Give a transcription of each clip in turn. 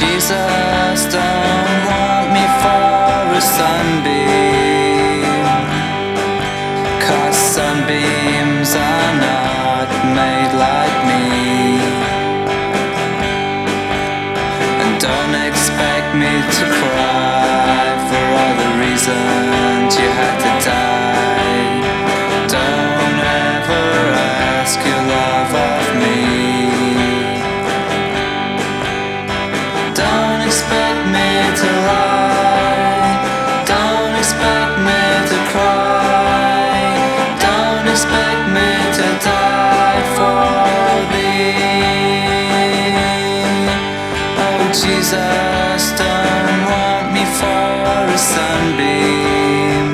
Jesus don't want me for a sunbeam. Cause sunbeams are not made like me. And don't expect me to cry for all the reasons expect me to die for thee. Oh, Jesus, don't want me for a sunbeam.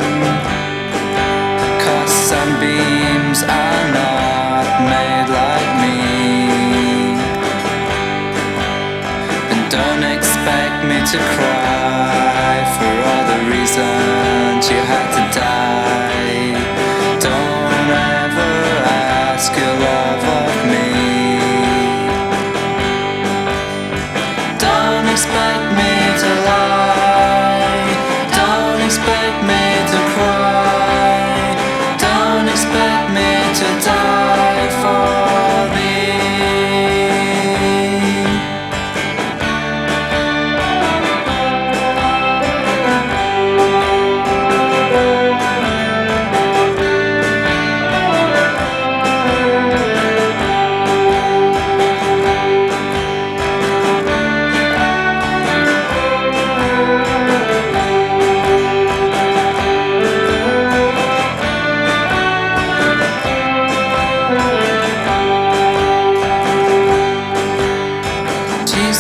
Cause sunbeams are not made like me. And don't expect me to cry for all the reasons you had to Don't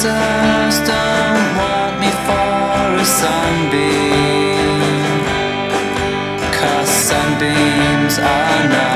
Jesus don't want me for a sunbeam. Cause sunbeams are not